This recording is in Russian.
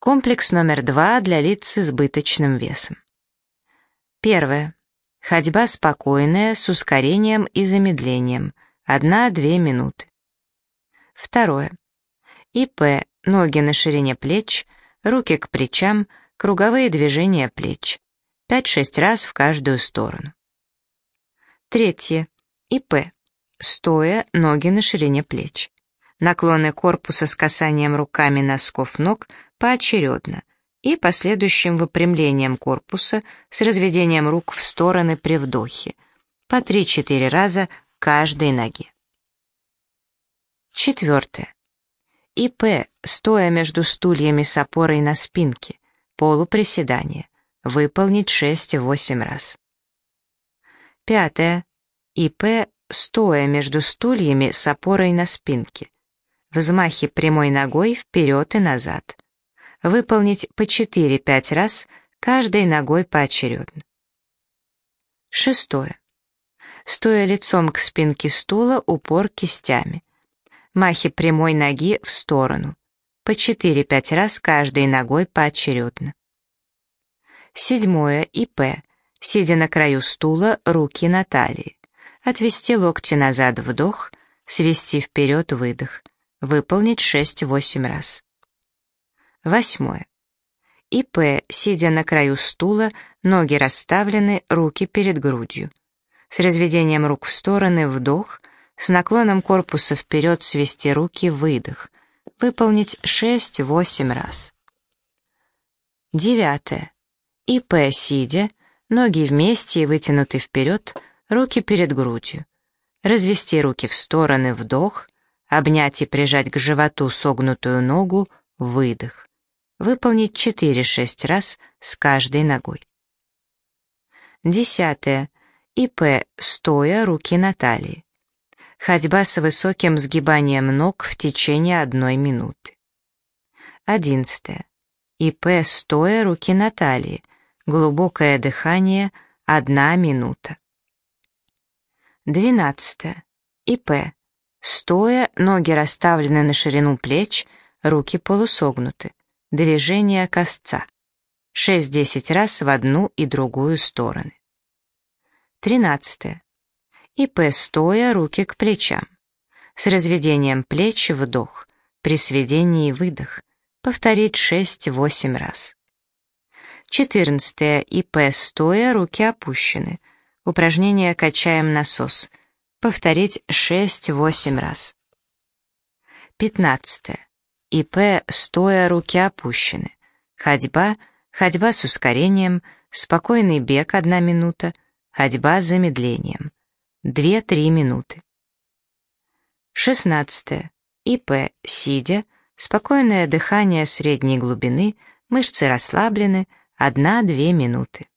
Комплекс номер два для лиц с избыточным весом. Первое. Ходьба спокойная, с ускорением и замедлением. Одна-две минуты. Второе. ИП. Ноги на ширине плеч, руки к плечам, круговые движения плеч. 5-6 раз в каждую сторону. Третье. ИП. Стоя, ноги на ширине плеч. Наклоны корпуса с касанием руками носков ног поочередно и последующим выпрямлением корпуса с разведением рук в стороны при вдохе, по 3-4 раза каждой ноге. Четвертое. ИП, стоя между стульями с опорой на спинке, полуприседание, выполнить 6-8 раз. Пятое. ИП, стоя между стульями с опорой на спинке, взмахи прямой ногой вперед и назад, выполнить по 4-5 раз каждой ногой поочередно. Шестое. Стоя лицом к спинке стула, упор кистями. Махи прямой ноги в сторону. По 4-5 раз каждой ногой поочередно. Седьмое. ИП. Сидя на краю стула, руки на талии. Отвести локти назад вдох, свести вперед выдох. Выполнить 6-8 раз. Восьмое. ИП, сидя на краю стула, ноги расставлены, руки перед грудью. С разведением рук в стороны вдох, с наклоном корпуса вперед свести руки выдох. Выполнить 6-8 раз. Девятое. ИП, сидя, ноги вместе и вытянуты вперед, руки перед грудью. Развести руки в стороны вдох, обнять и прижать к животу согнутую ногу выдох выполнить 4-6 раз с каждой ногой. Десятое. ИП, стоя, руки на талии. Ходьба с высоким сгибанием ног в течение одной минуты. Одиннадцатое. ИП, стоя, руки на талии. Глубокое дыхание, одна минута. Двенадцатое. ИП. Стоя, ноги расставлены на ширину плеч, руки полусогнуты. Движение косца. 6-10 раз в одну и другую стороны. 13. ИП стоя, руки к плечам. С разведением плеч вдох, при сведении выдох. Повторить 6-8 раз. 14. ИП стоя, руки опущены. Упражнение качаем насос. Повторить 6-8 раз. 15. ИП стоя, руки опущены. Ходьба, ходьба с ускорением, спокойный бег одна минута, ходьба с замедлением. Две-три минуты. 16. ИП сидя, спокойное дыхание средней глубины, мышцы расслаблены, одна-две минуты.